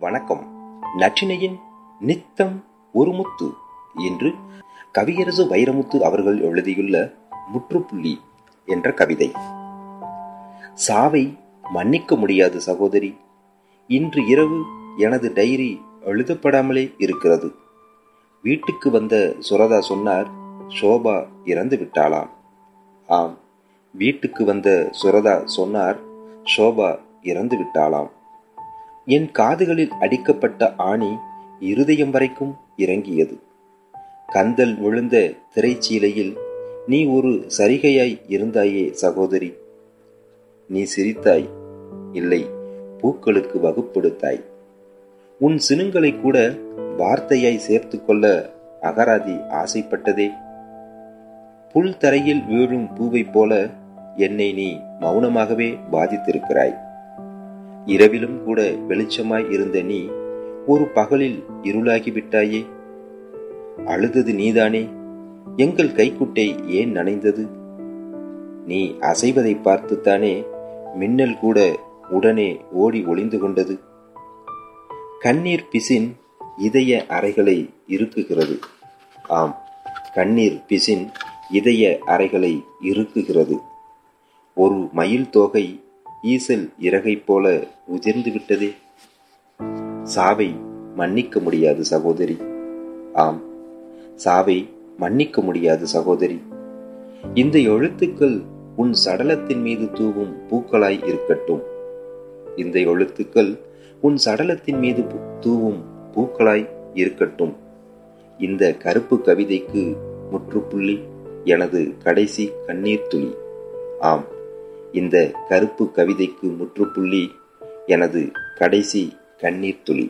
வணக்கம். நற்றினையின் நித்தம் ஒரு முத்து என்று கவியரசு வைரமுத்து அவர்கள் எழுதியுள்ள முற்றுப்புள்ளி என்ற கவிதை. சாவை மன்னிக்க முடியாது சகோதரி. இன்று இரவு எனது டைரி எழுதப்படாமலே இருக்கிறது. வீட்டுக்கு வந்த சுரதா சொன்னார் சோபா இறந்து விட்டாளாம். ஆம். வீட்டுக்கு வந்த சுரதா சொன்னார் சோபா இறந்து விட்டாளாம். என் காதுகளில் அடிக்கப்பட்ட ஆணி இருதயம் வரைக்கும் இறங்கியது. கந்தல் விழுந்த திரைச்சீலையில் நீ ஒரு சரிகையாய் இருந்தாயே சகோதரி. நீ சிரித்தாய். இல்லை பூக்களுக்கு வகுப்படுத்தாய். உன் சினுங்களை கூட வார்த்தையாய் சேர்த்து கொள்ள அகராதி ஆசைப்பட்டதே. புல் தரையில் வீழும் பூவைப் போல என்னை நீ மௌனமாகவே பாதித்திருக்கிறாய் இரவிலும் கூட வெளிச்சமாய் இருந்த நீ ஒரு பகலில் இருளாகி விட்டாயே அழுதது நீதானே. எங்கள் கைக்குட்டை ஏன் நனைந்தது? நீ அசைவதை பார்த்துத்தானே. மின்னல் கூட உடனே ஓடி ஒளிந்து கொண்டது. கண்ணீர் பிசின் இதய அறைகளை இருக்குகிறது ஆம் கண்ணீர் பிசின் இதய அறைகளை இருக்குகிறது ஒரு மயில் தோகை ஈசல் இறகைப் போல உதிர்ந்து விட்டதே. சாவை மன்னிக்க முடியாது சகோதரி. ஆம் சாவை மன்னிக்க முடியாது சகோதரி. இந்த எழுத்துக்கள் உன் சடலத்தின் மீது தூவும் பூக்களாய் இருக்கட்டும். இந்த எழுத்துக்கள் உன் சடலத்தின் மீது தூவும் பூக்களாய் இருக்கட்டும். இந்த கருப்பு கவிதைக்கு முற்றுப்புள்ளி எனது கடைசி கண்ணீர் துளி ஆம். இந்த கருப்பு கவிதைக்கு முற்றுப்புள்ளி எனது கடைசி கண்ணீர் துளி